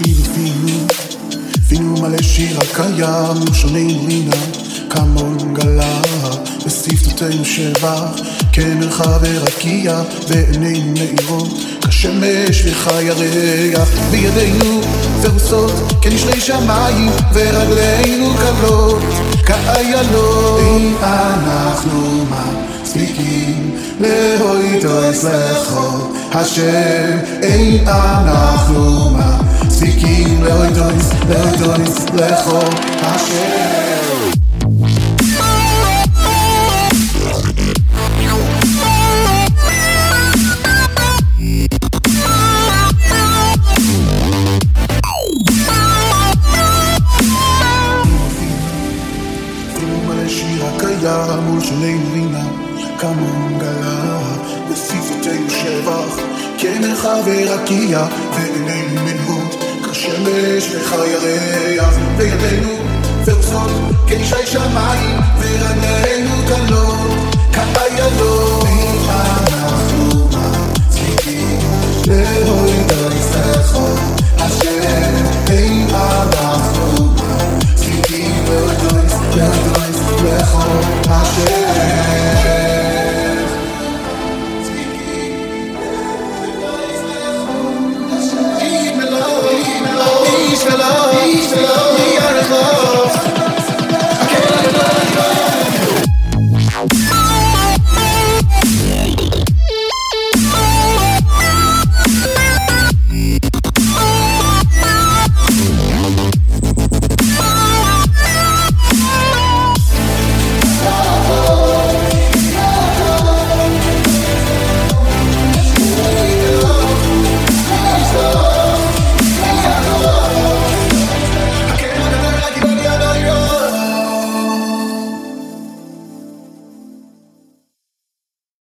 אבינו, אבינו מלא שיר הקיים, שוננו רינה, כמון גלה, בשפתותינו שבח, כמרחב ורקיע, ועינינו מאירות, כשמש וכירח, בידינו פרוסות כנשרי שמיים, ורגלינו קלות כאיילות. אם אנחנו מספיקים להויטו אצלכו השם, אין אנחנו מספיקים להויטו אצלכו השם. שיר הקיים מול שוננו רינה כמון גלה בשפתותינו שבח כמרחב ורקיע ועינינו מנהות כשמש וכירח וידינו פרוסות כשי שמיים קלות